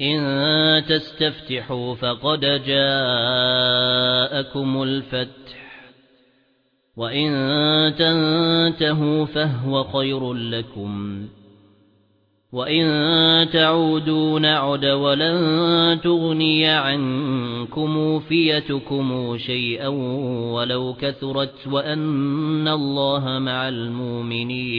إِن تَسْتَفْتِحُوا فَقَدْ جَاءَكُمُ الْفَتْحُ وَإِن تَنتَهُوا فَهُوَ خَيْرٌ لَّكُمْ وَإِن تَعُودُوا نَعُدْ وَلَن تُغْنِيَ عَنكُمْ فِيَتُكُمْ شَيْئًا وَلَوْ كَثُرَتْ وَأَنَّ اللَّهَ مَعَ الْمُؤْمِنِينَ.